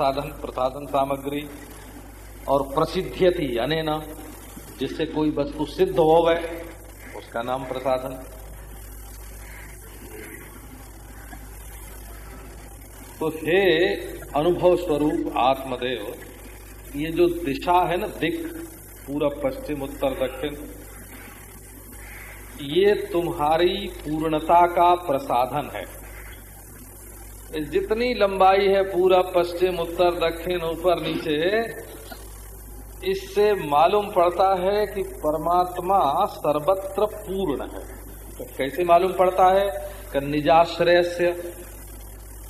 साधन प्रसाधन सामग्री और प्रसिद्ध्यति अनेना, जिससे कोई वस्तु सिद्ध हो गए उसका नाम प्रसाधन तो हे अनुभव स्वरूप आत्मदेव, ये जो दिशा है ना, दिख पूरब पश्चिम, उत्तर, दक्षिण, ये तुम्हारी पूर्णता का प्रसाधन है। जितनी लंबाई है पूरा पश्चिम, उत्तर, दक्षिण, ऊपर, नीचे, इससे मालूम पड़ता है कि परमात्मा सर्वत्र पूर्ण है। तो कैसे मालूम पड़ता है? कि निजाश्रय से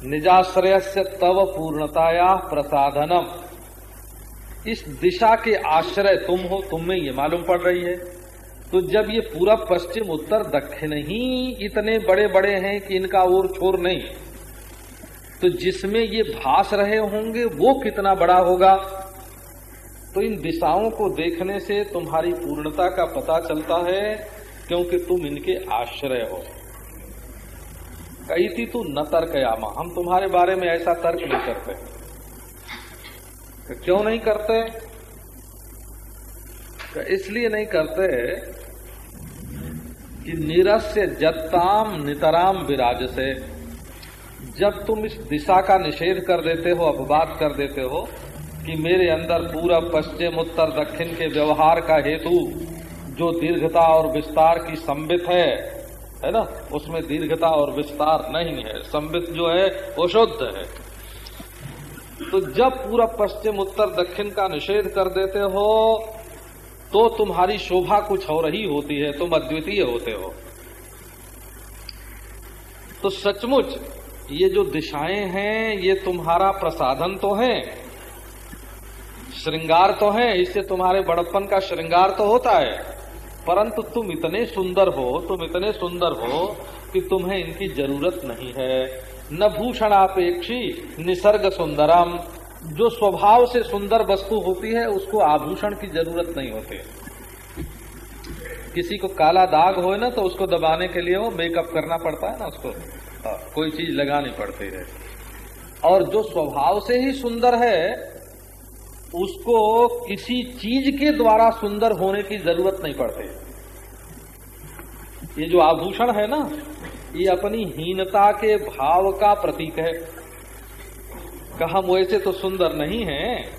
निजाश्रय से तव पूर्णताया प्रसाधनम इस दिशा के आश्रय तुम हो, तुम में ये मालूम पड़ रही है। तो जब ये पूरा पश्चिम, उत्तर, दक्षिण ही इतने बड़े बड़े हैं कि इनका और छोर नहीं तो जिसमें ये भास रहे होंगे, वो कितना बड़ा होगा? तो इन दिशाओं को देखने से तुम्हारी पूर्णता का पता चलता है, क्योंकि तुम इनके आश्रय हो। कही थी तू न तर्क यामा। हम तुम्हारे बारे में ऐसा तर्क नहीं करते। क्यों नहीं करते? तो इसलिए नहीं करते कि निरस्य जत्ताम नितराम विराज से जब तुम इस दिशा का निषेध कर देते हो, अपवाद कर देते हो, कि मेरे अंदर पूरा पश्चिम, उत्तर, दक्षिण के व्यवहार का हेतु जो दीर्घता और विस्तार की संबित है है ना? उसमें दीर्घता और विस्तार नहीं है। संबित जो है, वो शुद्ध है। तो जब पूरा पश्चिम, उत्तर, दक्षिण का निषेध कर देते हो तो तुम्हारी शोभा कुछ हो रही होती है। तुम अद्वितीय होते हो। तो सचमुच ये जो दिशाएँ हैं, ये तुम्हारा प्रसाधन तो है, श्रृंगार तो है, इससे तुम्हारे बड़प्पन का श्रृंगार तो होता है। परंतु तुम इतने सुंदर हो, तुम इतने सुंदर हो कि तुम्हें इनकी ज़रूरत नहीं है। न भूषण भूषणापेक्षी निसर्ग सुंदरम। जो स्वभाव से सुंदर वस्तु होती है, उसको आभूषण की ज़रूरत नहीं होती। किसी को काला दाग हो ना तो उसको दबाने के लिए वो मेकअप करना पड़ता है ना उसको। कोई चीज़ लगानी पड़ती है। और जो स्वभाव से ही सुंदर है, उसको किसी चीज़ के द्वारा सुंदर होने की ज़रूरत नहीं पड़ती। ये जो आभूषण है ना, ये अपनी हीनता के भाव का प्रतीक है। कि हम वैसे तो सुंदर नहीं हैं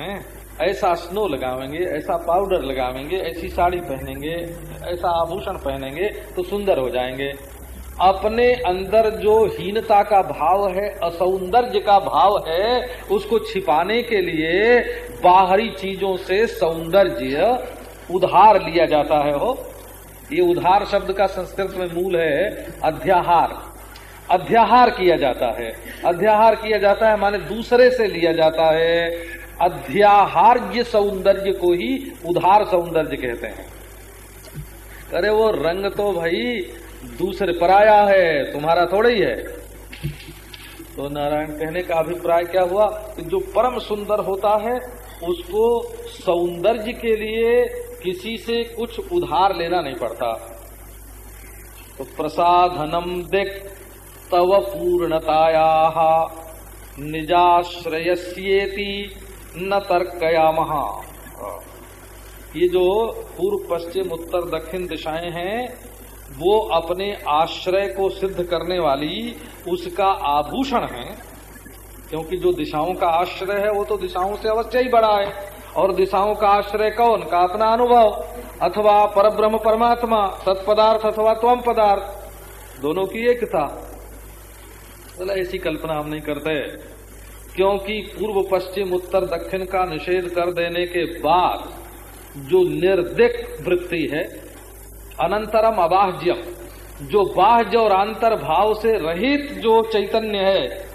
हैं? ऐसा स्नो लगावेंगे, ऐसा पाउडर लगावेंगे, ऐसी साड़ी पहनेंगे, ऐसा आभूषण पहनेंगे तो सुंदर हो जाएँगे। अपने अंदर जो हीनता का भाव है, असौंदर्य का भाव है, उसको छिपाने के लिए बाहरी चीज़ों से सौंदर्य उधार लिया जाता है। हो, ये उधार शब्द का संस्कृत में मूल है अध्याहार। अध्याहार किया जाता है। अध्याहार किया जाता है माने दूसरे से लिया जाता है। अध्याहार्य सौंदर्य को ही उधार सौंदर्य कहते हैं। अरे वो रंग तो भाई दूसरे पराया है, तुम्हारा थोड़ा ही है। तो नारायण कहने का अभिप्राय क्या हुआ? कि जो परम सुंदर होता है, उसको सौंदर्य के लिए किसी से कुछ उधार लेना नहीं पड़ता। तो प्रसाधनम दिख, तव पूर्णताया निजाश्रयस्येति न तर्कया महा ये जो पूर्व, पश्चिम, उत्तर, दक्षिण दिशाएँ हैं वो अपने आश्रय को सिद्ध करने वाली उसका आभूषण है, क्योंकि जो दिशाओं का आश्रय है, वो तो दिशाओं से अवश्य ही बड़ा है। और दिशाओं का आश्रय कौन? का अपना अनुभव, अथवा परब्रह्म परमात्मा सत्पदार्थ अथवा त्वम पदार्थ? दोनों की एकता बोला तो ऐसी कल्पना हम नहीं करते। क्योंकि पूर्व, पश्चिम, उत्तर, दक्षिण का निषेध कर देने के बाद जो निर्दिक वृत्ति है अनंतरम अबाह्यम। जो बाह्य और अंतर भाव से रहित जो चैतन्य है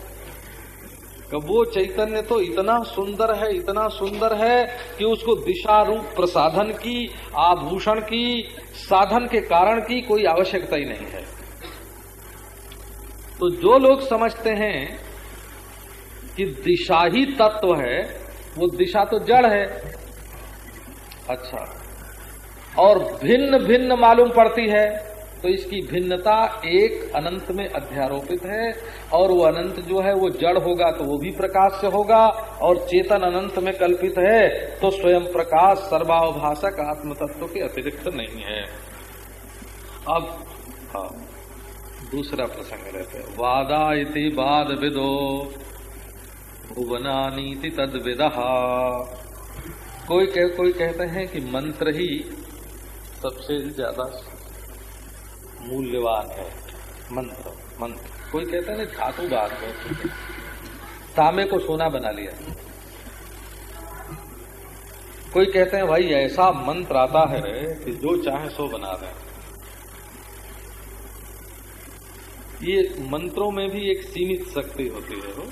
वो चैतन्य तो इतना सुंदर है, इतना सुंदर है कि उसको दिशा रूप प्रसाधन की, आभूषण की, साधन के कारण की कोई आवश्यकता ही नहीं है। तो जो लोग समझते हैं कि दिशा ही तत्व है, वो दिशा तो जड़ है। अच्छा। और भिन्न भिन्न मालूम पड़ती है तो इसकी भिन्नता एक अनंत में अध्यारोपित है और वो अनंत जो है वो जड़ होगा तो वो भी प्रकाश से होगा और चेतन अनंत में कल्पित है तो स्वयं प्रकाश सर्वावभाषक आत्म तत्व के अतिरिक्त नहीं है। अब हाँ दूसरा प्रसंग रहते हैं। वादा इति वाद विदो भुवनानीति तद विदहा कोई कह, कोई कहते हैं कि मंत्र ही सबसे ज़्यादा मूल्यवान है। मंत्र मंत्र। कोई कहते हैं धातु बात है। तांबे को सोना बना लिया। कोई कहते हैं, भाई, ऐसा मंत्र आता है कि जो चाहे सो बना दें। ये मंत्रों में भी एक सीमित शक्ति होती है। वो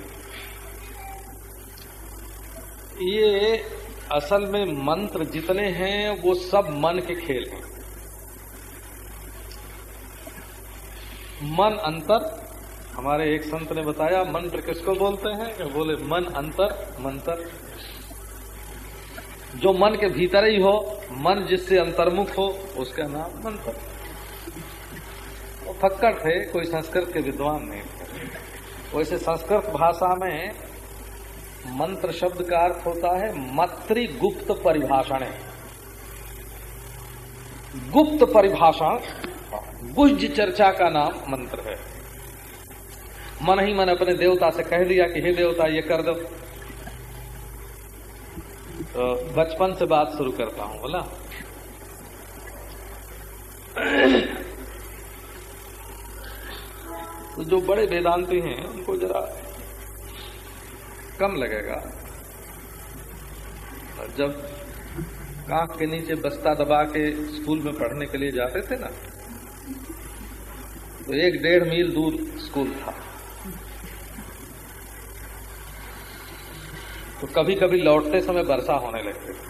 ये असल में मंत्र जितने हैं, वो सब मन के खेल हैं। मन अंतर, हमारे एक संत ने बताया, मंत्र किसको बोलते हैं? बोले, मन अंतर, मंत्र। जो मन के भीतर ही हो, मन जिससे अंतर्मुख हो, उसका नाम मंत्र। वो फक्कड़ थे, कोई संस्कृत के विद्वान नहीं थे। वैसे संस्कृत भाषा में मंत्र शब्द का अर्थ होता है मत्री गुप्त परिभाषण। गुप्त परिभाषण गुज चर्चा का नाम मंत्र है। मन ही मन अपने देवता से कह दिया कि, हे देवता, ये कर दो। तो बचपन से बात शुरू करता हूँ, बोला। तो जो बड़े वेदांति हैं, उनको जरा कम लगेगा। और जब कांख के नीचे बस्ता दबा के स्कूल में पढ़ने के लिए जाते थे ना तो एक डेढ़ मील दूर स्कूल था। तो कभी कभी लौटते समय वर्षा होने लगती थी।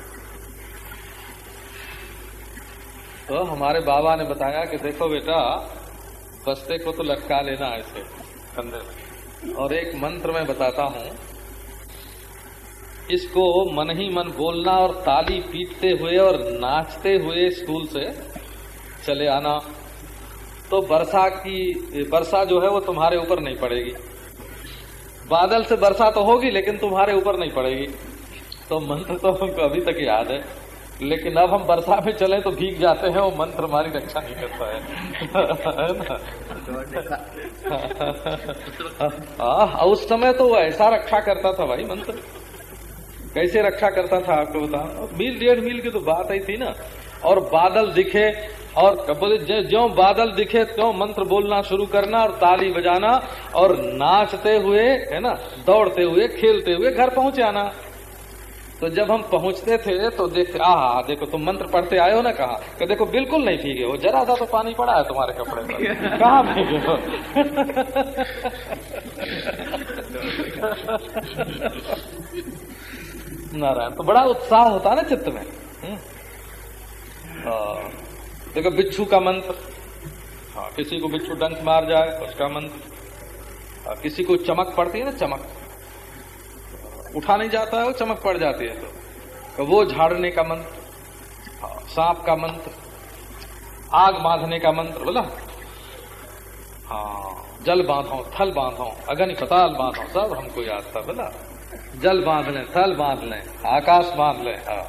तो हमारे बाबा ने बताया कि देखो बेटा, बस्ते को तो लटका लेना ऐसे कंधे में। और एक मंत्र मैं बताता हूँ इसको मन ही मन बोलना और ताली पीटते हुए और नाचते हुए स्कूल से चले आना। तो वर्षा की वर्षा जो है वो तुम्हारे ऊपर नहीं पड़ेगी। बादल से वर्षा तो होगी लेकिन तुम्हारे ऊपर नहीं पड़ेगी। तो मंत्र तो हमको अभी तक याद है। लेकिन अब हम वर्षा में चले तो भीग जाते हैं वो मंत्र हमारी रक्षा नहीं करता है हाँ उस समय तो वो ऐसा रक्षा करता था भाई मंत्र। कैसे रक्षा करता था आपको बता मील, डेढ़ मील की तो बात आई थी ना। और बादल दिखे, और बोले जो बादल दिखे, त्यों मंत्र बोलना शुरू करना और ताली बजाना और नाचते हुए, है ना, दौड़ते हुए, खेलते हुए घर पहुँच आना। तो जब हम पहुँचते थे तो देख आ देखो, तुम मंत्र पढ़ते आए हो ना कहा? कि देखो, बिल्कुल नहीं भीगे हो। जरा सा तो पानी पड़ा है तुम्हारे कपड़े पर। कहा भीगे हो? नारायण तो बड़ा उत्साह होता है ना चित्त में। हम्म। देखो बिच्छू का मंत्र। हाँ किसी को बिच्छू डंक मार जाए उसका मंत्र। हाँ, किसी को चमक पड़ती है ना चमक। उठा नहीं जाता है वो चमक पड़ जाती है। तो, तो वो झाड़ने का मंत्र। हाँ, सांप का मंत्र। आग बांधने का मंत्र बोला। हाँ जल बांधो थल बांधो अगन पताल बांधो सब हमको याद था बोला। जल बाँध लें, थल बाँध लें, आकाश बाँध लें हाँ।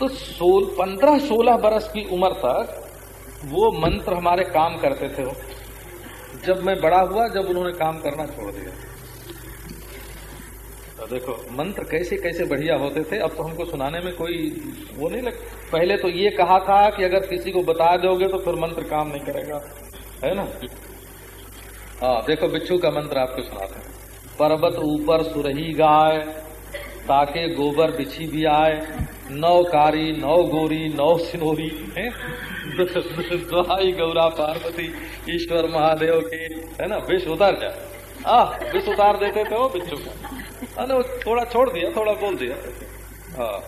तो सोल, पंद्रह सोलह बरस की उम्र तक वो मंत्र हमारे काम करते थे जब मैं बड़ा हुआ, जब उन्होंने काम करना छोड़ दिया। तो देखो, मंत्र कैसे कैसे बढ़िया होते थे, अब तो हमको सुनाने में कोई वो नहीं लग, पहले तो ये कहा था कि अगर किसी को बता दोगे तो फिर मंत्र काम नहीं करेगा। है ना? हाँ देखो बिच्छू का मंत्र आपको सुनाते हैं? पर्वत ऊपर सुरही गाय, ताके गोबर बिछी भी आए, नौ कारी, नौ गोरी, नौ सिनोरी, है? दुहाई गौरा पार्वती, ईश्वर महादेव के, है ना? विष उतार जाए आ, विष उतार देते थे वो बिच्छू का। वो थोड़ा छोड़ दिया, थोड़ा बोल दिया। हाँ।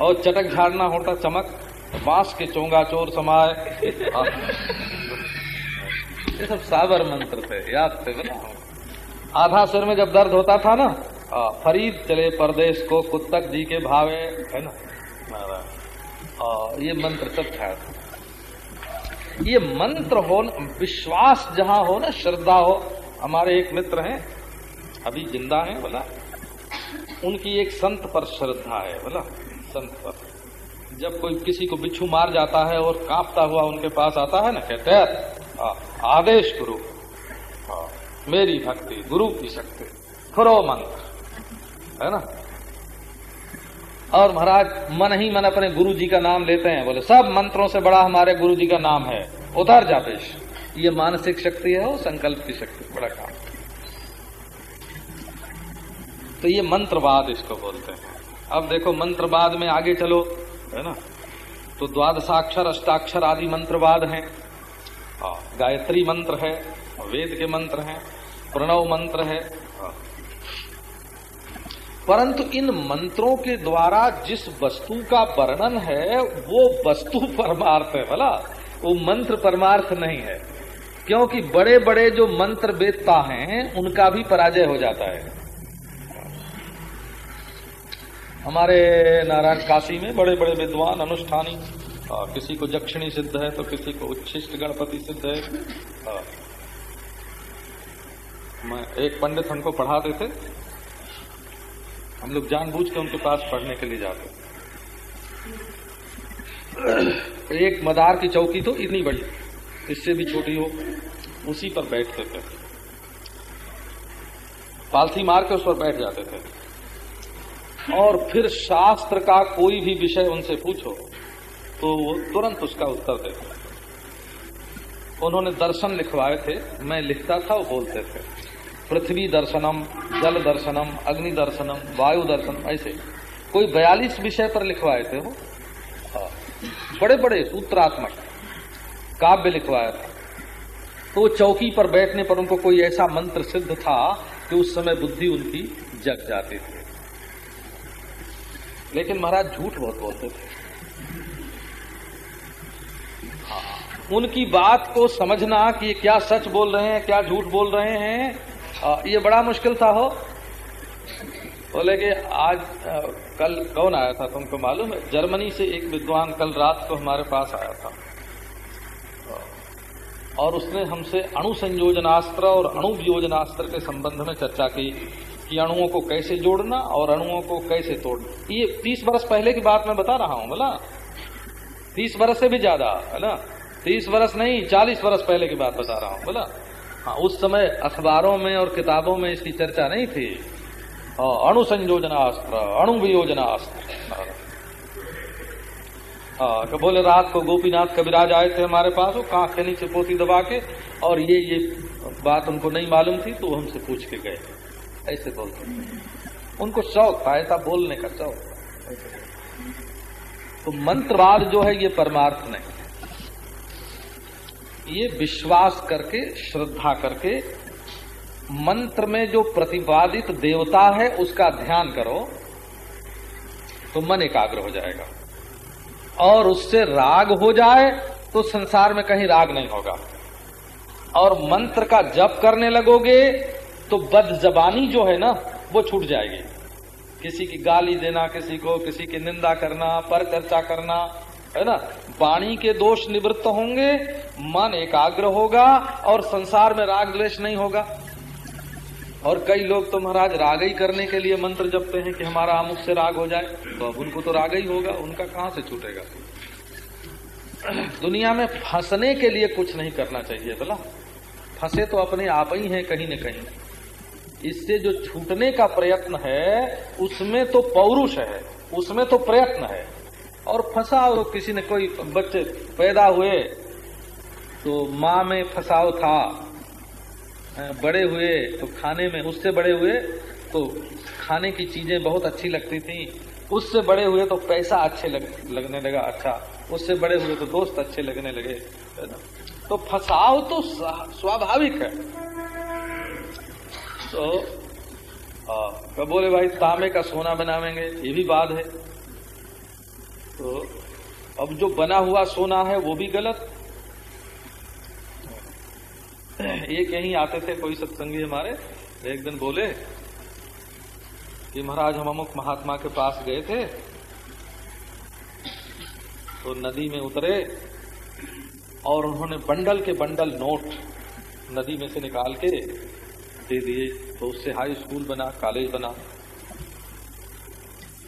और चटक झाड़ना होता चमक, बाँस के चोंगा चोर समाये ये सब साबर मंत्र थे याद थे आधा सुर में जब दर्द होता था ना फरीद चले परदेश को कुत्तक जी के भावे है ना? आ, ये मंत्र तब था। ये मंत्र हो विश्वास जहाँ हो ना श्रद्धा हो हमारे एक मित्र हैं अभी ज़िंदा हैं बोला। उनकी एक संत पर श्रद्धा है बोला संत पर। जब कोई किसी को बिच्छू मार जाता है और कांपता हुआ उनके पास आता है ना कहते हैं आदेश गुरु। मेरी भक्ति, गुरु की शक्ति। करो मंत्र। है ना? और महाराज, मन ही मन अपने गुरु जी का नाम लेते हैं, बोले, सब मंत्रों से बड़ा हमारे गुरु जी का नाम है। उधर जा पेश। ये मानसिक शक्ति है और संकल्प की शक्ति, बड़ा काम। तो ये मंत्रवाद इसको बोलते हैं। अब देखो, मंत्रवाद में आगे चलो, है ना? तो द्वादशाक्षर, अष्टाक्षर आदि मंत्रवाद हैं। गायत्री मंत्र है, वेद के मंत्र हैं, प्रणव मंत्र है। परंतु इन मंत्रों के द्वारा जिस वस्तु का वर्णन है, वो वस्तु परमार्थ है, भला। वो मंत्र परमार्थ नहीं है। क्योंकि बड़े बड़े जो मंत्र वेदता हैं, उनका भी पराजय हो जाता है। हमारे नारायण काशी में बड़े बड़े विद्वान, अनुष्ठानी किसी को जक्षिणी सिद्ध है तो किसी को उच्छिष्ट गणपति सिद्ध है। आ, मैं एक पंडित हमको पढ़ाते थे। हम लोग जानबूझ के उनके पास पढ़ने के लिए जाते एक मदार की चौकी तो इतनी बड़ी इससे भी छोटी हो उसी पर बैठते थे। पालथी मार के उस पर बैठ जाते थे। और फिर शास्त्र का कोई भी विषय उनसे पूछो तो वो तुरंत उसका उत्तर देते उन्होंने दर्शन लिखवाए थे, मैं लिखता था, वो बोलते थे, पृथ्वी दर्शनम, जल दर्शनम, अग्नि दर्शनम, वायु दर्शनम, ऐसे। कोई बयालीस विषय पर लिखवाए थे वो? हाँ। बड़े बड़े सूत्रात्मक काव्य लिखवाया था। तो चौकी पर बैठने पर उनको कोई ऐसा मंत्र सिद्ध था कि उस समय बुद्धि उनकी जग जाती थी। लेकिन महाराज झूठ बहुत बोलते थे। उनकी बात को समझना कि क्या सच बोल रहे हैं, क्या झूठ बोल रहे हैं ये बड़ा मुश्किल था हो। बोले कि आज कल कौन आया था तुमको मालूम है? जर्मनी से एक विद्वान कल रात को हमारे पास आया था। और उसने हमसे अणु संयोजनास्त्र और अणु वियोजनास्त्र के संबंध में चर्चा की कि अणुओं को कैसे जोड़ना और अणुओं को कैसे तोड़ना। ये तीस वर्ष पहले की बात मैं बता रहा हूँ, बोला? तीस वर्ष से भी ज़्यादा, है ना? तीस वर्ष नहीं, चालीस वर्ष पहले की बात बता रहा हूँ, बोला। हाँ उस समय अखबारों में और किताबों में इसकी चर्चा नहीं थी। अणु संयोजनास्त्र अणु वियोजनास्त्र हाँ तो बोले, रात को गोपीनाथ कविराज आए थे हमारे पास, वो कांख के नीचे पोती दबा के, और ये ये बात उनको नहीं मालूम थी तो हमसे पूछ के गए। ऐसे बोलते उनको शौक था, ऐसा बोलने का शौक। तो मंत्रवाद जो है, ये परमार्थ नहीं। ये विश्वास करके, श्रद्धा करके, मंत्र में जो प्रतिपादित देवता है, उसका ध्यान करो तो मन एकाग्र हो जाएगा। और उससे राग हो जाए तो संसार में कहीं राग नहीं होगा। और मंत्र का जप करने लगोगे तो बद जबानी जो है ना, वो छूट जाएगी। किसी की गाली देना, किसी को, किसी की निंदा करना, पर चर्चा करना है ना? वाणी के दोष निवृत्त होंगे, मन एकाग्र होगा और संसार में राग द्वेष नहीं होगा। और कई लोग तो महाराज राग ही करने के लिए मंत्र जपते हैं कि हमारा अमुख से राग हो जाए तो अब उनको तो राग ही होगा, उनका कहाँ से छूटेगा? दुनिया में फंसने के लिए कुछ नहीं करना चाहिए, बोला। फंसे तो अपने आप ही हैं कहीं न कहीं। इससे जो छूटने का प्रयत्न है, उसमें तो पौरुष है, उसमें तो प्रयत्न है। और फंसाव किसी ने कोई बच्चे पैदा हुए तो माँ में फंसाव था। बड़े हुए तो खाने में उससे बड़े हुए तो खाने की चीज़ें बहुत अच्छी लगती थी। उससे बड़े हुए तो पैसा अच्छे लग, लगने लगा अच्छा। उससे बड़े हुए तो दोस्त अच्छे लगने लगे तो फसाव तो स्वाभाविक है। तो आ, बोले भाई तांबे का सोना बनावेंगे ये भी बात है। तो अब जो बना हुआ सोना है, वो भी गलत। एक यहीं आते थे कोई सत्संगी हमारे, एक दिन बोले कि महाराज, हम अमुक महात्मा के पास गए थे तो नदी में उतरे और उन्होंने बंडल के बंडल नोट नदी में से निकाल के दे दिए। तो उससे हाई स्कूल बना, कॉलेज बना।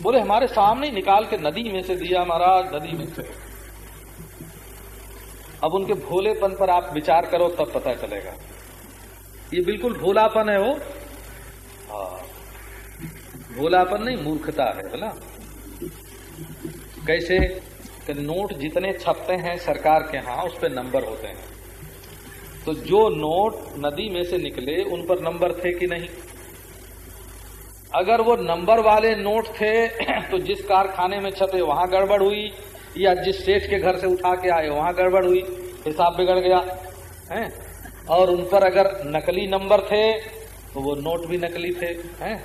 बोले, हमारे सामने निकाल के नदी में से दिया महाराज, नदी में से। अब उनके भोलेपन पर आप विचार करो, तब पता चलेगा। ये बिल्कुल भोलापन है वो। हाँ। भोलापन नहीं, मूर्खता है बोला कैसे? कि नोट जितने छपते हैं सरकार के यहाँ, उस पर नंबर होते हैं। तो जो नोट नदी में से निकले, उन पर नंबर थे कि नहीं? अगर वो नंबर वाले नोट थे तो जिस कारखाने में छपे वहाँ गड़बड़ हुई, या जिस सेठ के घर से उठा के आए वहाँ गड़बड़ हुई, हिसाब बिगड़ गया, है? और उन पर अगर नकली नंबर थे तो वो नोट भी नकली थे, हैं?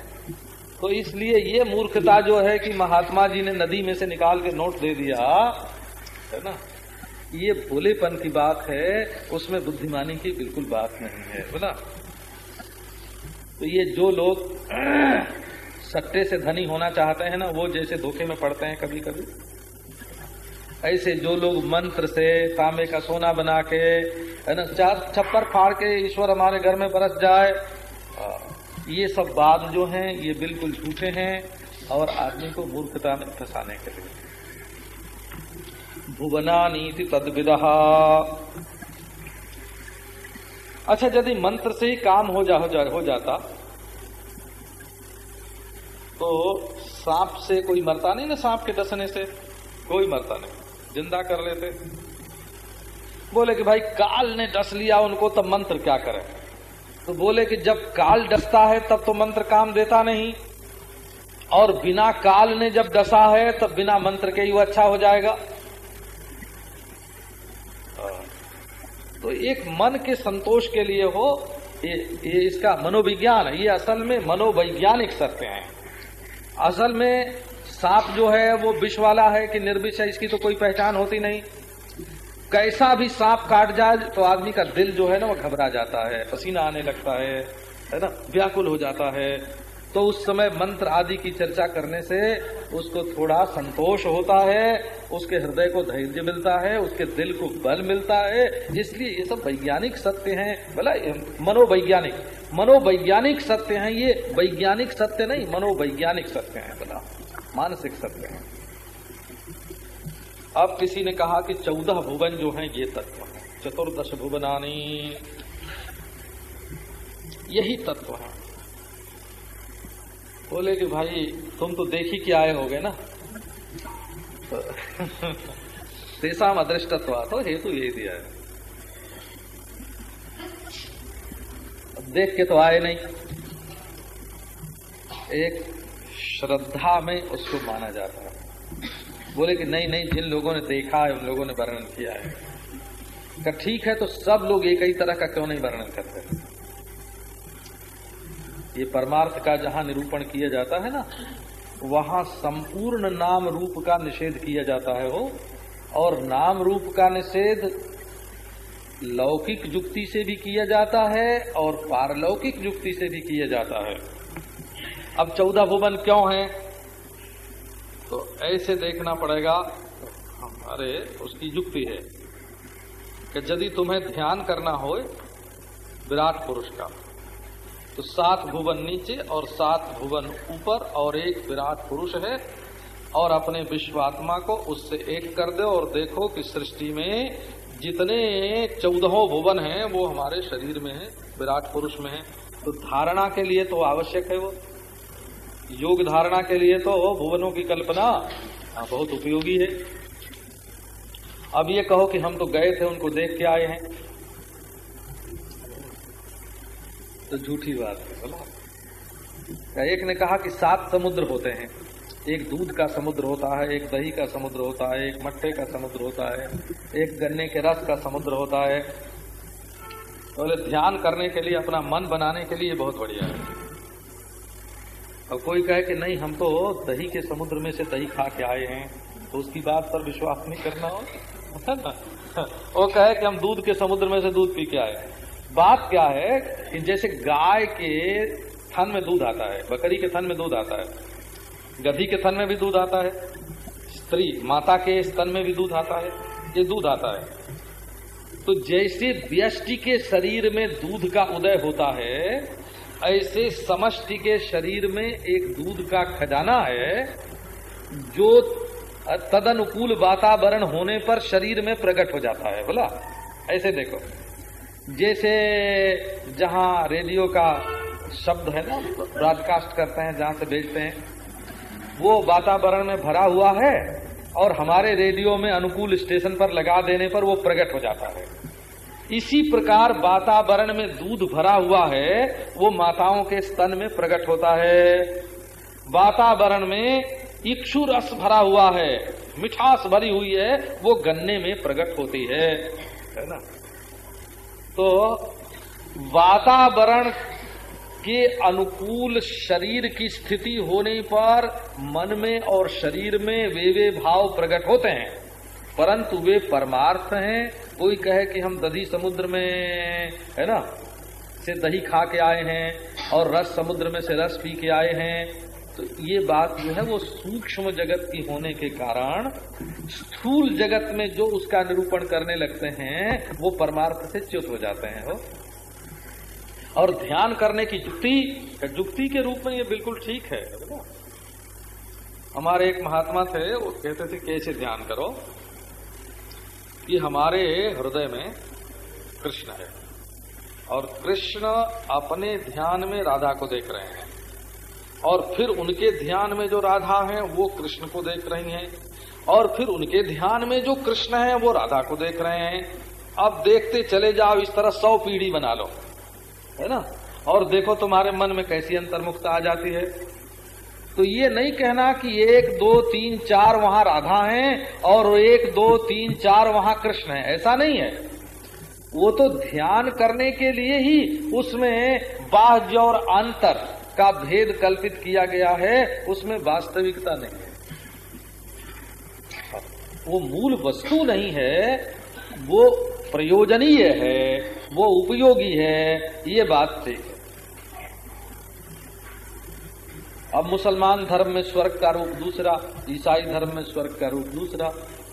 तो इसलिए ये मूर्खता जो है कि महात्मा जी ने नदी में से निकाल के नोट दे दिया, है ना? ये भोलेपन की बात है, उसमें बुद्धिमानी की बिल्कुल बात नहीं है बोला तो ये जो लोग सट्टे से धनी होना चाहते हैं ना वो जैसे धोखे में पड़ते हैं कभी कभी ऐसे जो लोग मंत्र से तांबे का सोना बना के है ना चार छप्पर फाड़ के ईश्वर हमारे घर में बरस जाए ये सब बात जो हैं ये बिल्कुल झूठे हैं और आदमी को मूर्खता में फंसाने के लिए। भुवना नीति तदविदा। अच्छा यदि मंत्र से ही काम हो जा हो, जा, हो जाता तो सांप से कोई मरता नहीं ना सांप के डसने से? कोई मरता नहीं। ज़िंदा कर लेते। बोले कि भाई काल ने डस लिया उनको तब मंत्र क्या करे? तो बोले कि जब काल डसता है तब तो मंत्र काम देता नहीं। और बिना काल ने जब डसा है तब बिना मंत्र के ही वो अच्छा हो जाएगा। तो एक मन के संतोष के लिए हो ये, ये इसका मनोविज्ञान है। ये असल में मनोवैज्ञानिक सत्य है। असल में सांप जो है, वो विष वाला है कि निर्विष है, इसकी तो कोई पहचान होती नहीं। कैसा भी सांप काट जाए तो आदमी का दिल जो है ना, वो घबरा जाता है, पसीना आने लगता है है ना? व्याकुल हो जाता है। तो उस समय मंत्र आदि की चर्चा करने से उसको थोड़ा संतोष होता है, उसके हृदय को धैर्य मिलता है, उसके दिल को बल मिलता है। इसलिए ये सब वैज्ञानिक सत्य हैं। बोला मनोवैज्ञानिक मनोवैज्ञानिक सत्य हैं ये। वैज्ञानिक सत्य नहीं, मनोवैज्ञानिक सत्य हैं बोला मानसिक सत्य हैं। अब किसी ने कहा कि चौदह भुवन जो हैं, ये तत्व हैं। चतुर्दश भुवनानी। यही तत्व है। बोले कि भाई, तुम तो देख ही के आए गए ना? तेसाम अदृष्टत्व तो हेतु यही दिया है। देख के तो आए नहीं। एक श्रद्धा में उसको माना जाता है। बोले कि नहीं नहीं, जिन लोगों ने देखा है, उन लोगों ने वर्णन किया है। ठीक है तो सब लोग एक ही तरह का क्यों नहीं वर्णन करते? ये परमार्थ का जहाँ निरूपण किया जाता है ना, वहाँ संपूर्ण नाम रूप का निषेध किया जाता है हो और नाम रूप का निषेध लौकिक युक्ति से भी किया जाता है और पारलौकिक युक्ति से भी किया जाता है। अब चौदह भुवन क्यों है? तो ऐसे देखना पड़ेगा अरे उसकी युक्ति है कि यदि तुम्हें ध्यान करना हो, विराट पुरुष का। तो सात भुवन नीचे और सात भुवन ऊपर और एक विराट पुरुष है और अपने विश्वात्मा को उससे एक कर दो और देखो कि सृष्टि में जितने चौदहों भुवन हैं वो हमारे शरीर में है विराट पुरुष में है। तो धारणा के लिए तो आवश्यक है वो। योग धारणा के लिए तो भुवनों की कल्पना हाँ, बहुत उपयोगी है। अब ये कहो कि हम तो गए थे उनको देख के आए हैं। तो झूठी बात है बोला एक ने कहा कि सात समुद्र होते हैं। एक दूध का समुद्र होता है, एक दही का समुद्र होता है, एक मट्टे का समुद्र होता है, एक गन्ने के रस का समुद्र होता है। बोले तो ध्यान करने के लिए, अपना मन बनाने के लिए बहुत बढ़िया है। और कोई कहे कि नहीं, हम तो दही के समुद्र में से दही खा के आए हैं तो उसकी बात पर विश्वास नहीं करना हो। वो कहे कि हम दूध के समुद्र में से दूध पी के आए हैं। बात क्या है कि जैसे गाय के थन में दूध आता है, बकरी के थन में दूध आता है, गधी के थन में भी दूध आता है, स्त्री माता के स्तन में भी दूध आता है, ये दूध आता है। तो जैसे व्यष्टि के शरीर में दूध का उदय होता है, ऐसे समष्टि के शरीर में एक दूध का खजाना है, जो तदनुकूल वातावरण होने पर शरीर में प्रकट हो जाता है, बोला? ऐसे देखो। जैसे जहाँ रेडियो का शब्द है ना ब्रॉडकास्ट करते हैं, जहाँ से भेजते हैं, वो वातावरण में भरा हुआ है और हमारे रेडियो में अनुकूल स्टेशन पर लगा देने पर वो प्रकट हो जाता है। इसी प्रकार वातावरण में दूध भरा हुआ है, वो माताओं के स्तन में प्रकट होता है। वातावरण में इक्षु रस भरा हुआ है, मिठास भरी हुई है, वो गन्ने में प्रकट होती है है ना? तो वातावरण के अनुकूल शरीर की स्थिति होने पर मन में और शरीर में वे वे भाव प्रकट होते हैं। परंतु वे परमार्थ हैं। कोई कहे कि हम दधी समुद्र में, है ना, से दही खा के आए हैं और रस समुद्र में से रस पी के आए हैं। तो ये बात जो है वो सूक्ष्म जगत की होने के कारण स्थूल जगत में जो उसका निरूपण करने लगते हैं, वो परमार्थ से च्युत हो जाते हैं, हो। और ध्यान करने की जुक्ति जुक्ति के रूप में ये बिल्कुल ठीक है? हमारे एक महात्मा थे, वो कहते थे, कैसे ध्यान करो कि हमारे हृदय में कृष्ण है और कृष्ण अपने ध्यान में राधा को देख रहे हैं। और फिर उनके ध्यान में जो राधा है, वो कृष्ण को देख रही हैं। और फिर उनके ध्यान में जो कृष्ण है, वो राधा को देख रहे हैं। अब देखते चले जाओ, इस तरह सौ पीढ़ी बना लो। है ना? और देखो तुम्हारे मन में कैसी अंतर्मुखता आ जाती है। तो ये नहीं कहना कि एक, दो, तीन, चार वहाँ राधा हैं और एक, दो, तीन, चार वहाँ कृष्ण है। ऐसा नहीं है। वो तो ध्यान करने के लिए ही उसमें बाह्य और अंतर का भेद कल्पित किया गया है, उसमें वास्तविकता नहीं है। वो मूल वस्तु नहीं है, वो प्रयोजनीय है, वो उपयोगी है, ये बात है। अब मुसलमान धर्म में स्वर्ग का रूप दूसरा, ईसाई धर्म में स्वर्ग का रूप दूसरा,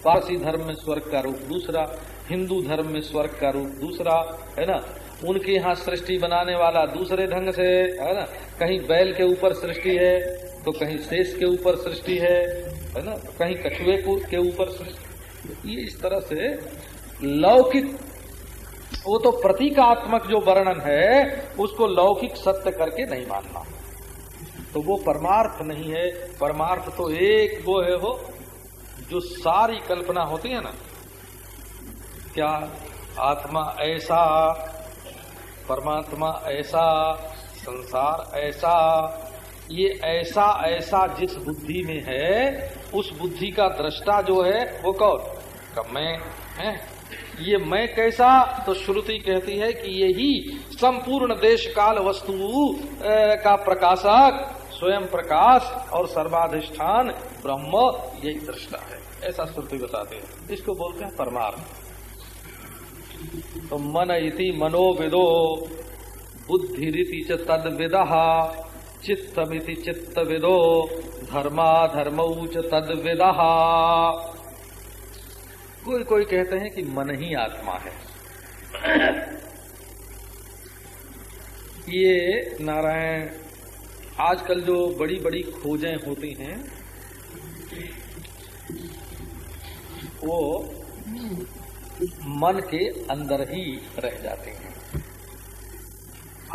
पारसी धर्म में स्वर्ग का रूप दूसरा, हिंदू धर्म में स्वर्ग का रूप दूसरा, है ना? उनके यहाँ सृष्टि बनाने वाला दूसरे ढंग से, है ना? कहीं बैल के ऊपर सृष्टि है तो कहीं शेष के ऊपर सृष्टि है है ना? कहीं कछुए के ऊपर सृष्टि। ये इस तरह से लौकिक, वो तो प्रतीकात्मक जो वर्णन है, उसको लौकिक सत्य करके नहीं मानना। तो वो परमार्थ नहीं है। परमार्थ तो एक वो है, वो जो सारी कल्पना होती है ना। क्या आत्मा ऐसा परमात्मा ऐसा, संसार ऐसा, ये ऐसा ऐसा जिस बुद्धि में है, उस बुद्धि का दृष्टा जो है, वो कौन? कब मैं, है? ये मैं कैसा? तो श्रुति कहती है कि यही संपूर्ण देश काल वस्तु का प्रकाशक, स्वयं प्रकाश और सर्वाधिष्ठान ब्रह्म, यही दृष्टा है। ऐसा श्रुति बताते हैं। इसको बोलते हैं परमार्थ। तो मन इति मनोविदो, बुद्धिरिति च तद विदा चित्तमिति धर्मा धर्म च तद विदा कोई कोई कहते हैं कि मन ही आत्मा है। ये नारायण, आजकल जो बड़ी बड़ी खोजें होती हैं, वो मन के अंदर ही रह जाते हैं।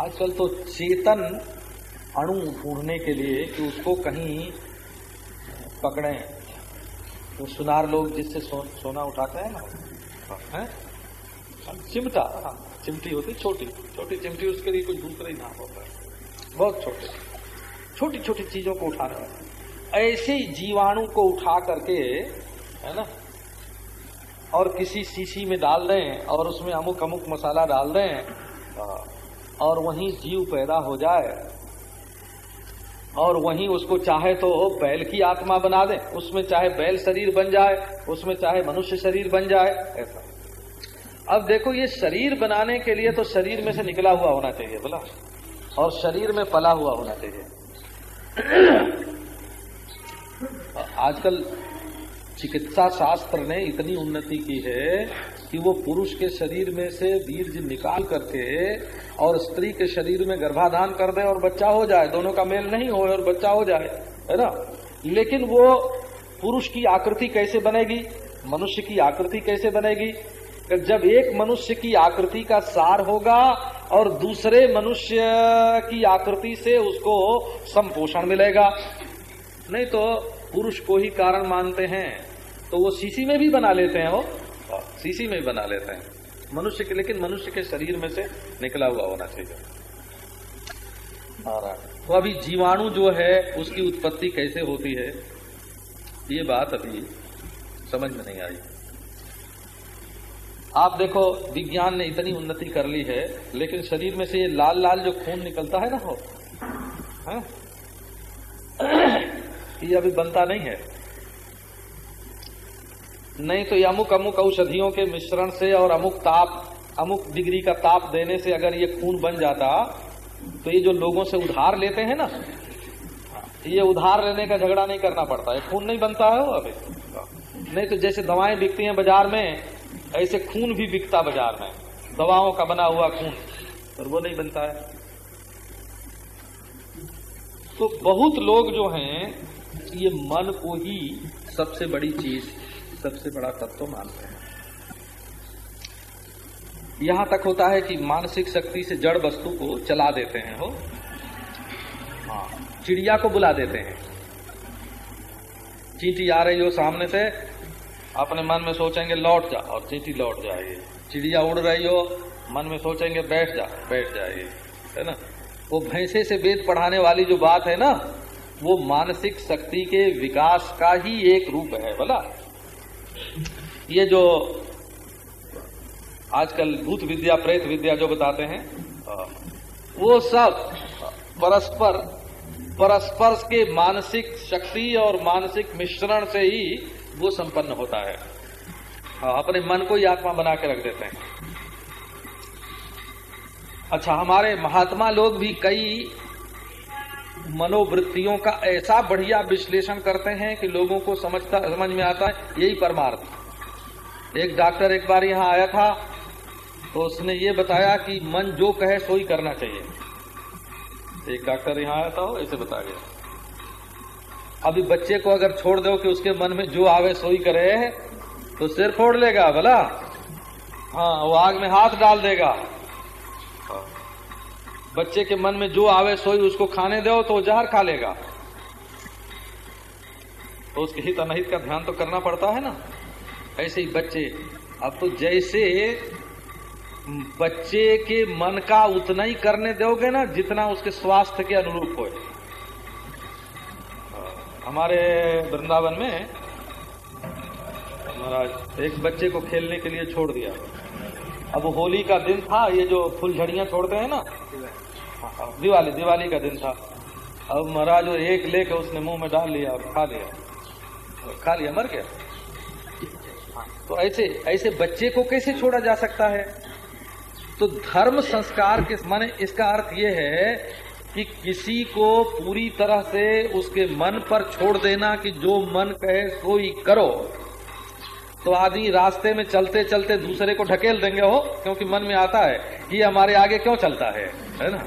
आजकल तो चेतन अणु ढूँढने के लिए कि उसको कहीं पकड़े। वो सुनार लोग जिससे सो, सोना उठाते हैं ना है? चिमटा हाँ चिमटी होती छोटी छोटी चिमटी उसके लिए कुछ दूसरा ही नाम होता है। बहुत छोटे। छोटी छोटी चीज़ों को उठाने ऐसे ही जीवाणु को उठा करके है ना और किसी शीशी में डाल दें और उसमें अमुक अमुक मसाला डाल दें, और वहीं जीव पैदा हो जाए, और वहीं उसको चाहे तो बैल की आत्मा बना दें, उसमें चाहे बैल शरीर बन जाए, उसमें चाहे मनुष्य शरीर बन जाए, ऐसा। अब देखो, ये शरीर बनाने के लिए तो शरीर में से निकला हुआ होना चाहिए, बोला। और शरीर में पला हुआ होना चाहिए। आजकल चिकित्सा शास्त्र ने इतनी उन्नति की है कि वो पुरुष के शरीर में से बीर्ज निकाल करके और स्त्री के शरीर में गर्भाधान कर दे और बच्चा हो जाए। दोनों का मेल नहीं हो और बच्चा हो जाए, है ना? लेकिन वो पुरुष की आकृति कैसे बनेगी? मनुष्य की आकृति कैसे बनेगी? जब एक मनुष्य की आकृति का सार होगा और दूसरे मनुष्य की आकृति से उसको संपोषण मिलेगा। नहीं तो पुरुष को ही कारण मानते हैं तो वो सीसी में भी बना लेते हैं वो। सीसी में भी बना लेते हैं। मनुष्य के, लेकिन मनुष्य के शरीर में से निकला हुआ होना चाहिए। तो अभी जीवाणु जो है, उसकी उत्पत्ति कैसे होती है? ये बात अभी समझ में नहीं आई। आप देखो, विज्ञान ने इतनी उन्नति कर ली है, लेकिन शरीर में से ये लाल लाल जो खून निकलता है ना हो? ये अभी बनता नहीं है। नहीं तो ये अमुक अमुक औषधियों के मिश्रण से और अमुक ताप, अमुक डिग्री का ताप देने से अगर ये खून बन जाता तो ये जो लोगों से उधार लेते हैं ना, ये उधार लेने का झगड़ा नहीं करना पड़ता। है खून नहीं बनता है अभी। नहीं तो जैसे दवाएँ बिकती हैं बाज़ार में, ऐसे खून भी बिकता बाज़ार में। दवाओं का बना हुआ खून और वो नहीं बनता है। तो बहुत लोग जो हैं ये मन को ही सबसे बड़ी चीज़, सबसे बड़ा तत्व मानते हैं। यहाँ तक होता है कि मानसिक शक्ति से जड़ वस्तु को चला देते हैं, हो? हाँ चिड़िया को बुला देते हैं। चींटी आ रही हो सामने से, अपने मन में सोचेंगे, लौट जा। और चींटी लौट जाएगी। चिड़िया उड़ रही हो, मन में सोचेंगे, बैठ जा, बैठ जाएगी है ना? वो भैंसे से वेद पढ़ाने वाली जो बात है ना वो मानसिक शक्ति के विकास का ही एक रूप है बोला। ये जो आजकल भूत विद्या प्रेत विद्या जो बताते हैं वो सब परस्पर परस्पर के मानसिक शक्ति और मानसिक मिश्रण से ही वो संपन्न होता है। हाँ, अपने मन को ही आत्मा बना के रख देते हैं। अच्छा हमारे महात्मा लोग भी कई मनोवृत्तियों का ऐसा बढ़िया विश्लेषण करते हैं कि लोगों को समझता, समझ में आता है, यही परमार्थ। एक डॉक्टर एक बार यहाँ आया था तो उसने ये बताया कि मन जो कहे सो ही करना चाहिए। एक डॉक्टर यहाँ आया था ऐसे बता गया। अभी बच्चे को अगर छोड़ दो कि उसके मन में जो आवे, सोई करे तो सिर फोड़ लेगा, भला? हाँ वो आग में हाथ डाल देगा। बच्चे के मन में जो आवे सोई उसको खाने दो तो जहर खा लेगा। तो उसके हित अनहित का ध्यान तो करना पड़ता है ना। ऐसे ही बच्चे, अब तो जैसे बच्चे के मन का उतना ही करने दोगे ना, जितना उसके स्वास्थ्य के अनुरूप हो, हमारे वृंदावन में महाराज, एक बच्चे को खेलने के लिए छोड़ दिया। अब होली का दिन था, ये जो फुलझड़ियाँ छोड़ते हैं ना। दिवाली दिवाली का दिन था। अब महाराज एक लेके उसने मुँह में डाल लिया और खा लिया। खा लिया, मर गया। तो ऐसे ऐसे बच्चे को कैसे छोड़ा जा सकता है? तो धर्म संस्कार के, माने इसका अर्थ ये है कि किसी को पूरी तरह से उसके मन पर छोड़ देना कि जो मन कहे सो ही करो। तो आदमी रास्ते में चलते चलते दूसरे को ढकेल देंगे हो क्योंकि मन में आता है कि हमारे आगे क्यों चलता है? है ना?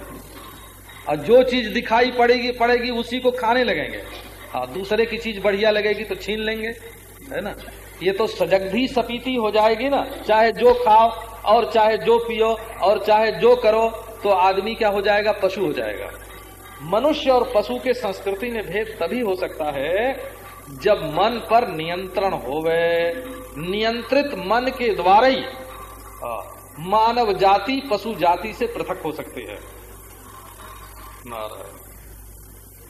और जो चीज़ दिखाई पड़ेगी पड़ेगी, उसी को खाने लगेंगे। हाँ दूसरे की चीज़ बढ़िया लगेगी तो छीन लेंगे, है ना? ये तो सजगधी सपीती हो जाएगी ना, चाहे जो खाओ और चाहे जो पियो और चाहे जो करो तो आदमी क्या हो जाएगा? पशु हो जाएगा। मनुष्य और पशु के संस्कृति में भेद तभी हो सकता है जब मन पर नियंत्रण होवे, नियंत्रित मन के द्वारा ही मानव जाति, पशु जाति से पृथक हो सकती है।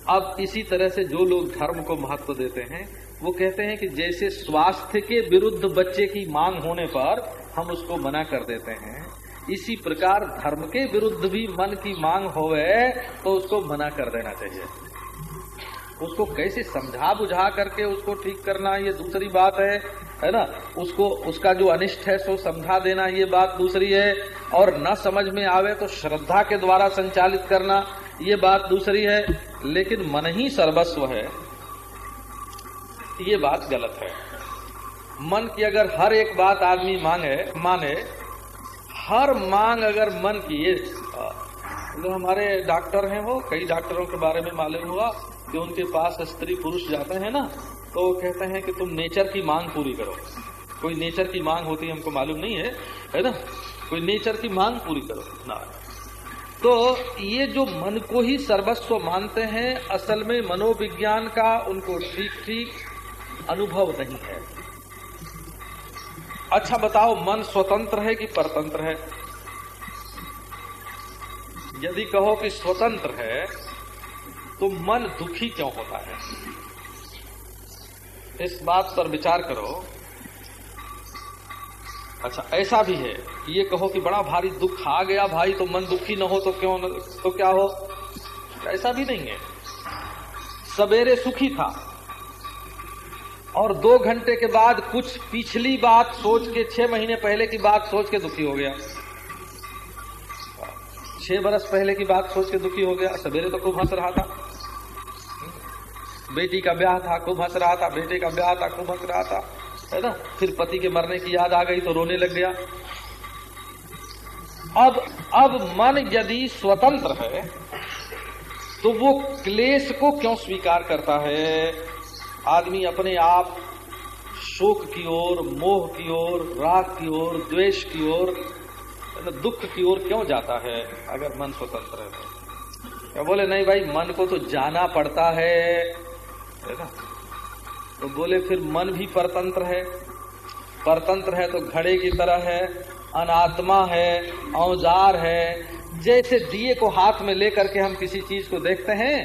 अब इसी तरह से जो लोग धर्म को महत्व देते हैं, वो कहते हैं कि जैसे स्वास्थ्य के विरुद्ध बच्चे की मांग होने पर हम उसको मना कर देते हैं, इसी प्रकार धर्म के विरुद्ध भी मन की मांग होवे तो उसको मना कर देना चाहिए। उसको कैसे समझा बुझा करके उसको ठीक करना ये दूसरी बात है है ना? उसको, उसका जो अनिष्ट है सो समझा देना ये बात दूसरी है। और न समझ में आवे तो श्रद्धा के द्वारा संचालित करना ये बात दूसरी है। लेकिन मन ही सर्वस्व है। ये बात गलत है। मन की अगर हर एक बात आदमी मांगे, माने, हर मांग अगर मन की, ये तो हमारे डॉक्टर हैं वो, कई डॉक्टरों के बारे में मालूम हुआ कि उनके पास स्त्री पुरुष जाते हैं ना तो वो कहते हैं कि तुम नेचर की मांग पूरी करो। कोई नेचर की मांग होती है, हमको मालूम नहीं है है ना? कोई नेचर की मांग पूरी करो ना तो ये जो मन को ही सर्वस्व मानते हैं, असल में मनोविज्ञान का उनको ठीक ठीक अनुभव नहीं है। अच्छा बताओ, मन स्वतंत्र है कि परतंत्र है? यदि कहो कि स्वतंत्र है तो मन दुखी क्यों होता है? इस बात पर विचार करो। अच्छा ऐसा भी है ये कहो कि बड़ा भारी दुख आ गया भाई तो मन दुखी न हो तो क्यों न, तो क्या हो? ऐसा भी नहीं है। सवेरे सुखी था और दो घंटे के बाद कुछ पिछली बात सोच के छह महीने पहले की बात सोच के दुखी हो गया। छह बरस पहले की बात सोच के दुखी हो गया। सवेरे तो खूब हंस रहा था। बेटी का ब्याह था, खूब हंस रहा था, बेटे का ब्याह था, खूब हंस रहा था, है ना? फिर पति के मरने की याद आ गई तो रोने लग गया। अब अब मन यदि स्वतंत्र है तो वो क्लेश को क्यों स्वीकार करता है? आदमी अपने आप शोक की ओर, मोह की ओर, राग की ओर, द्वेष की ओर दुख की ओर क्यों जाता है? अगर मन स्वतंत्र है तो। बोले, नहीं भाई, मन को तो जाना पड़ता है। है ना? तो बोले, फिर मन भी परतंत्र है। परतंत्र है तो घड़े की तरह है, अनात्मा है, औज़ार है। जैसे दिए को हाथ में लेकर के हम किसी चीज़ को देखते हैं,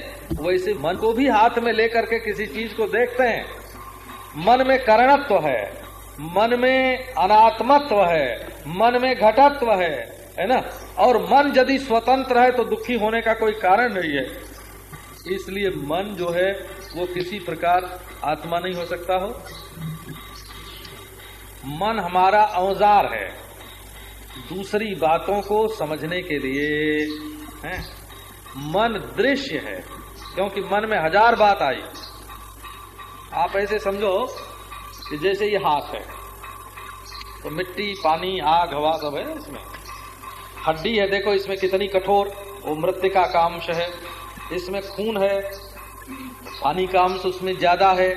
वैसे मन को भी हाथ में लेकर के किसी चीज़ को देखते हैं। मन में करणत्व है, मन में अनात्मत्व है, मन में घटत्व है है ना? और मन यदि स्वतंत्र है तो दुखी होने का कोई कारण नहीं है। इसलिए मन जो है वो किसी प्रकार आत्मा नहीं हो सकता हो। मन हमारा औज़ार है। दूसरी बातों को समझने के लिए, है, मन दृश्य है, क्योंकि मन में हज़ार बात आई। आप ऐसे समझो कि जैसे ये हाथ है तो मिट्टी, पानी, आग, हवा सब है इसमें। हड्डी है, देखो इसमें कितनी कठोर, वो मृत्यु का अंश है, इसमें खून है पानी का अंश उसमें ज़्यादा है?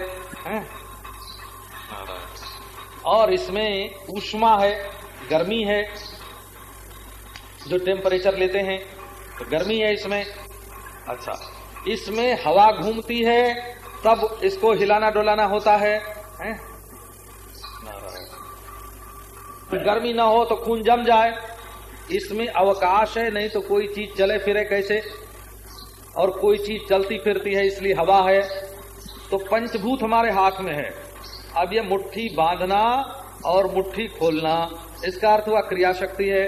और इसमें उष्मा है गर्मी है जो टेम्परेचर लेते हैं तो गर्मी है इसमें अच्छा इसमें हवा घूमती है तब इसको हिलाना डोलाना होता है, है? तो गर्मी ना हो तो खून जम जाए इसमें अवकाश है नहीं तो कोई चीज़ चले फिरे कैसे और कोई चीज़ चलती फिरती है, इसलिए हवा है तो पंचभूत हमारे हाथ में है। अब ये मुट्ठी बांधना और मुट्ठी खोलना, इसका अर्थ हुआ क्रिया शक्ति है।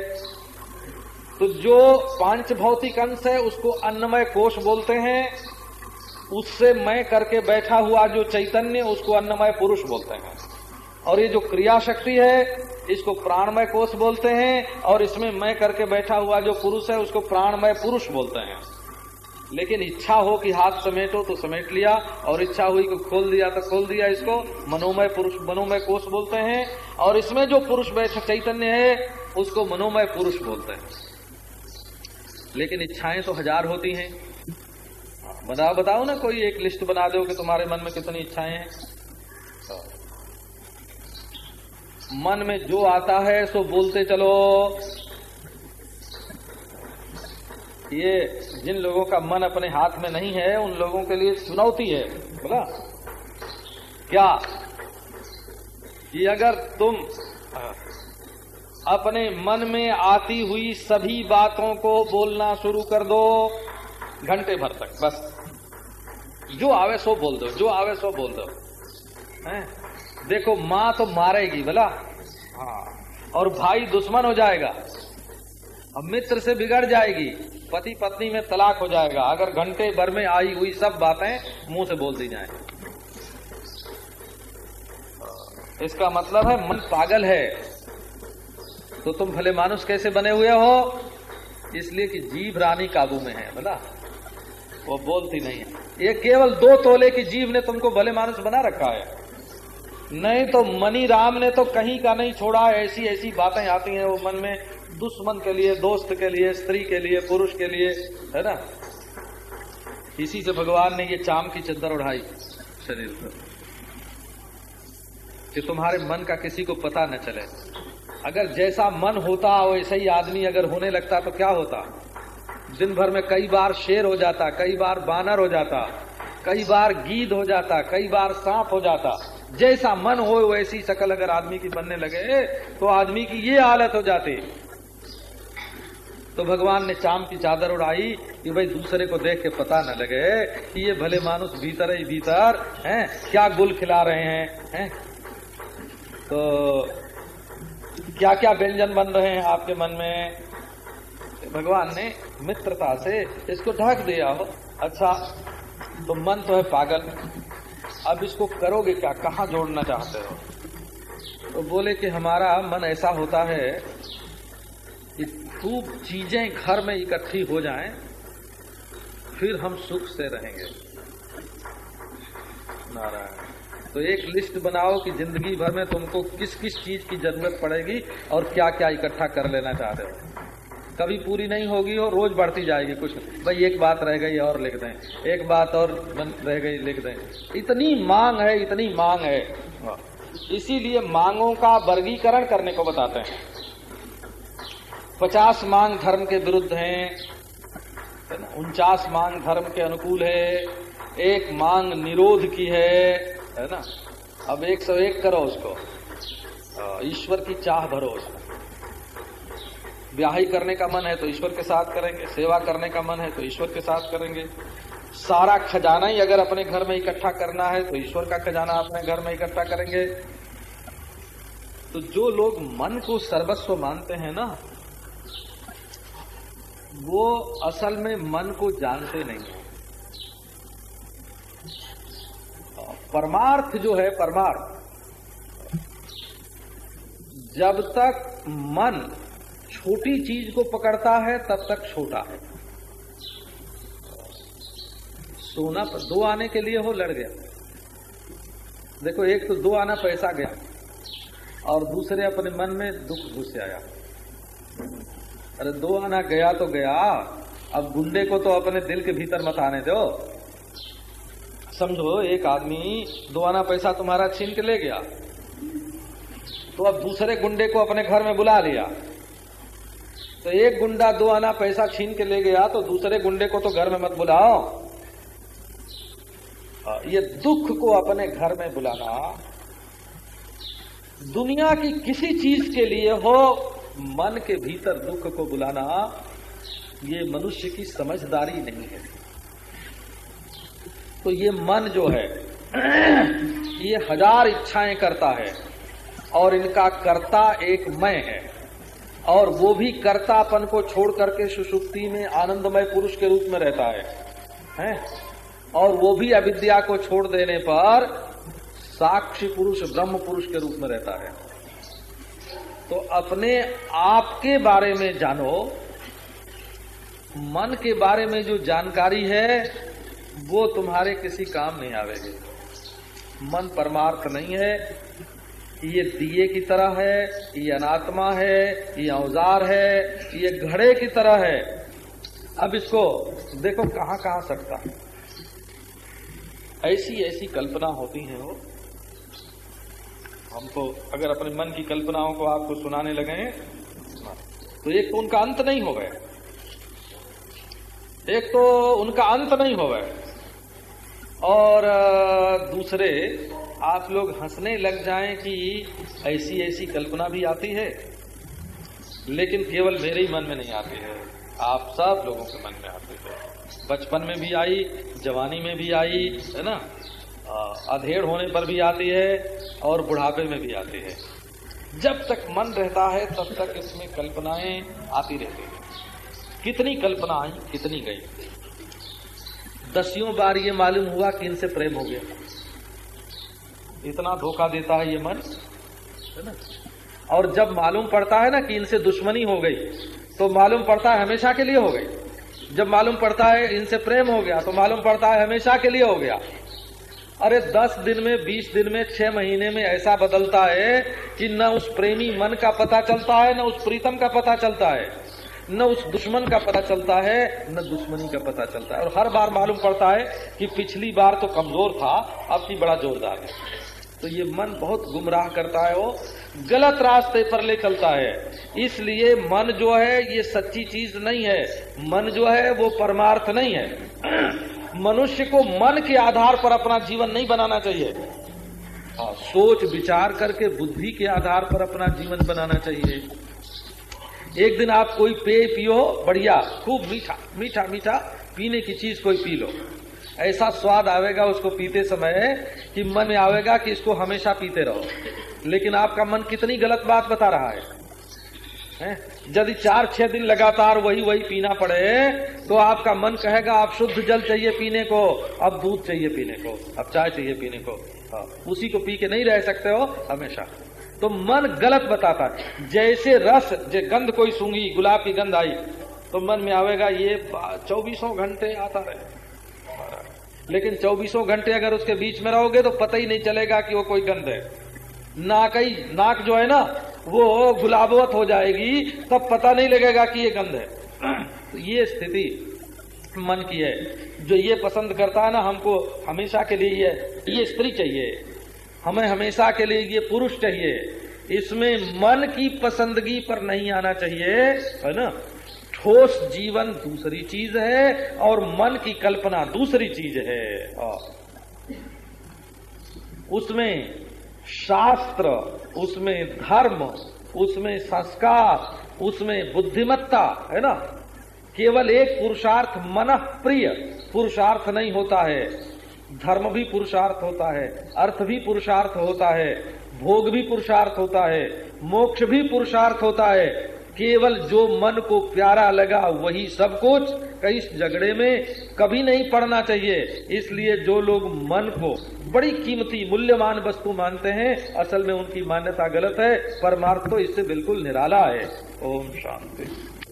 तो जो पाँच भौतिक अंश है, उसको अन्नमय कोष बोलते हैं। उससे मैं करके बैठा हुआ जो चैतन्य, उसको अन्नमय पुरुष बोलते हैं। और ये जो क्रिया शक्ति है, इसको प्राणमय कोष बोलते हैं, और इसमें मैं करके बैठा हुआ जो पुरुष है, उसको प्राणमय पुरुष बोलते हैं। लेकिन इच्छा हो कि हाथ समेटो तो समेट लिया, और इच्छा हुई कि खोल दिया तो खोल दिया इसको। मनोमय पुरुष, मनोमय कोष बोलते हैं, और इसमें जो पुरुष बैठ चैतन्य है, उसको मनोमय पुरुष बोलते हैं। लेकिन इच्छाएँ तो हज़ार होती हैं। बताओ बताओ ना, कोई एक लिस्ट बना दो कि तुम्हारे मन में कितनी इच्छाएँ हैं। मन में जो आता है, सो बोलते चलो। ये जिन लोगों का मन अपने हाथ में नहीं है, उन लोगों के लिए चुनौती है। बोला? क्या? कि अगर तुम अपने मन में आती हुई सभी बातों को बोलना शुरू कर दो, घंटे भर तक, बस। जो आवे सो बोल दो, जो आवे सो बोल दो। हैं? देखो, माँ तो मारेगी, बोला? हाँ। और भाई दुश्मन हो जाएगा अब मित्र से बिगड़ जाएगी। पति पत्नी में तलाक हो जाएगा। अगर घंटे भर में आई हुई सब बातें मुँह से बोल दी जाए। इसका मतलब है, मन पागल है। तो तुम भले मानुष कैसे बने हुए हो? इसलिए कि जीव रानी काबू में है, बोला। वो बोलती नहीं है। ये केवल दो तोले की जीव ने तुमको भले मानुष बना रखा है। नहीं तो मनी राम ने तो कहीं का नहीं छोड़ा ऐसी ऐसी बातें आती हैं वो मन में। दुश्मन के लिए, दोस्त के लिए, स्त्री के लिए, पुरुष के लिए, है ना? इसी से भगवान ने ये चाम की चद्दर उड़ाई शरीर पर, कि तुम्हारे मन का किसी को पता न चले। अगर जैसा मन होता, वैसे ही आदमी अगर होने लगता तो क्या होता? दिन भर में कई बार शेर हो जाता, कई बार बानर हो जाता, कई बार गीद हो जाता, कई बार सांप हो जाता। जैसा मन हो, वैसी शकल अगर आदमी की बनने लगे तो आदमी की ये हालत हो जाती। तो भगवान ने चाम की चादर उड़ाई कि भाई दूसरे को देख के पता न लगे कि ये भले मानुष भीतर ही भीतर हैं, क्या गुल खिला रहे हैं हैं? तो क्या क्या व्यंजन बन रहे हैं आपके मन में? भगवान ने मित्रता से इसको ढक दिया हो। अच्छा तो मन तो है पागल। अब इसको करोगे क्या? कहाँ जोड़ना चाहते हो? तो बोले कि हमारा मन ऐसा होता है खूब चीज़ें घर में इकट्ठी हो जाएँ, फिर हम सुख से रहेंगे। नारायण तो एक लिस्ट बनाओ कि ज़िंदगी भर में तुमको किस किस चीज़ की ज़रूरत पड़ेगी और क्या क्या इकट्ठा कर लेना चाहते हो। कभी पूरी नहीं होगी और रोज बढ़ती जाएगी कुछ। भाई एक बात रह गई और लिख दें। एक बात और रह गई लिख दें। इतनी मांग है इतनी मांग है। इसीलिए मांगों का वर्गीकरण करने को बताते हैं। पचास मांग धर्म के विरुद्ध हैं, उनचास मांग धर्म के अनुकूल है, एक मांग निरोध की है है ना? अब एक सौ एक करो उसको। ईश्वर की चाह भरो उसको। ब्याही करने का मन है तो ईश्वर के साथ करेंगे, सेवा करने का मन है तो ईश्वर के साथ करेंगे। सारा खजाना ही अगर अपने घर में इकट्ठा करना है तो ईश्वर का खजाना अपने घर में इकट्ठा करेंगे। तो जो लोग मन को सर्वस्व मानते हैं ना वो असल में मन को जानते नहीं है। परमार्थ जो है, परमार्थ। जब तक मन छोटी चीज़ को पकड़ता है, तब तक छोटा है। सोना पर दो आने के लिए हो, लड़ गया। देखो, एक तो दो आना पैसा गया, और दूसरे अपने मन में दुख घुस आया। अरे दो आना, गया तो गया। अब गुंडे को तो अपने दिल के भीतर मत आने दो। समझो, एक आदमी दो आना पैसा तुम्हारा छीन के ले गया। तो अब दूसरे गुंडे को अपने घर में बुला लिया। तो एक गुंडा दो आना पैसा छीन के ले गया तो दूसरे गुंडे को तो घर में मत बुलाओ। ये दुख को अपने घर में बुलाना, दुनिया की किसी चीज़ के लिए हो मन के भीतर दुख को बुलाना ये मनुष्य की समझदारी नहीं है तो ये मन जो है, ये हज़ार इच्छाएँ करता है और इनका कर्ता एक मैं है और वो भी कर्तापन को छोड़ करके सुषुप्ति में आनंदमय पुरुष के रूप में रहता है, हैं? और वो भी अविद्या को छोड़ देने पर साक्षी पुरुष ब्रह्म पुरुष के रूप में रहता है तो अपने आप के बारे में जानो। मन के बारे में जो जानकारी है, वो तुम्हारे किसी काम नहीं आवेगी। मन परमार्थ नहीं है। ये दिए की तरह है, ये अनात्मा है, ये औज़ार है, ये घड़े की तरह है। अब इसको देखो कहाँ कहाँ सकता है। ऐसी ऐसी कल्पना होती है वो। हम तो अगर अपने मन की कल्पनाओं को आपको सुनाने लगे तो एक तो उनका अंत नहीं हो गए एक तो उनका अंत नहीं हो गए और दूसरे, आप लोग हंसने लग जाएँ कि ऐसी ऐसी कल्पना भी आती है, लेकिन केवल मेरे ही मन में नहीं आती है। आप सब लोगों के मन में आती है। बचपन में भी आई, जवानी में भी आई, है ना? अधेड़ होने पर भी आती है और बुढ़ापे में भी आती है। जब तक मन रहता है, तब तक इसमें कल्पनाएँ आती रहती है। कितनी कल्पना आई कितनी गई। दसियों बार ये मालूम हुआ कि इनसे प्रेम हो गया। इतना धोखा देता है ये मन, है ना? और जब मालूम पड़ता है ना कि इनसे दुश्मनी हो गई तो मालूम पड़ता है हमेशा के लिए हो गई। जब मालूम पड़ता है इनसे प्रेम हो गया तो मालूम पड़ता है हमेशा के लिए हो गया। अरे दस दिन में, बीस दिन में, छह महीने में ऐसा बदलता है कि न उस प्रेमी मन का पता चलता है, न उस प्रीतम का पता चलता है, न उस दुश्मन का पता चलता है, न दुश्मनी का पता चलता है। और हर बार मालूम पड़ता है कि पिछली बार तो कमज़ोर था, अब की बड़ा जोरदार है। तो ये मन बहुत गुमराह करता है, वो गलत रास्ते पर ले चलता है। इसलिए मन जो है, ये सच्ची चीज़ नहीं है। मन जो है, वो परमार्थ नहीं है। मनुष्य को मन के आधार पर अपना जीवन नहीं बनाना चाहिए। और सोच, विचार करके, बुद्धि के आधार पर अपना जीवन बनाना चाहिए। एक दिन आप कोई पेय पियो, बढ़िया, खूब मीठा मीठा मीठा, पीने की चीज़ कोई पी लो। ऐसा स्वाद आवेगा उसको पीते समय कि मन आवेगा कि इसको हमेशा पीते रहो। लेकिन आपका मन कितनी गलत बात बता रहा है? यदि चार छह दिन लगातार वही वही पीना पड़े तो आपका मन कहेगा आप शुद्ध जल चाहिए पीने को अब दूध चाहिए पीने को अब चाय चाहिए पीने को। हाँ, उसी को पी के नहीं रह सकते हो हमेशा। तो मन गलत बताता है। जैसे रस जे गंध कोई सूँगी गुलाब की गंध आई तो मन में आवेगा ये चौबीसों घंटे आता रहे। लेकिन चौबीसों घंटे अगर उसके बीच में रहोगे तो पता ही नहीं चलेगा कि वो कोई गंध है। नाक ही नाक जो है ना वो गुलाबवत हो जाएगी, तब पता नहीं लगेगा कि ये गंध है। तो ये स्थिति मन की है। जो ये पसंद करता है ना, हमको हमेशा के लिए ये ये स्त्री चाहिए। हमें हमेशा के लिए ये पुरुष चाहिए। इसमें मन की पसंदगी पर नहीं आना चाहिए, है ना? ठोस जीवन दूसरी चीज़ है और मन की कल्पना दूसरी चीज़ है। उसमें शास्त्र, उसमें धर्म, उसमें संस्कार, उसमें बुद्धिमत्ता, है ना? केवल एक पुरुषार्थ मन प्रिय पुरुषार्थ नहीं होता है। धर्म भी पुरुषार्थ होता है, अर्थ भी पुरुषार्थ होता है, भोग भी पुरुषार्थ होता है, मोक्ष भी पुरुषार्थ होता है केवल जो मन को प्यारा लगा, वही सब कुछ कई झगड़े में कभी नहीं पड़ना चाहिए। इसलिए जो लोग मन को बड़ी कीमती, मूल्यवान वस्तु मानते हैं, असल में उनकी मान्यता गलत है, परमार्थ तो इससे बिल्कुल निराला है। ओम शांति।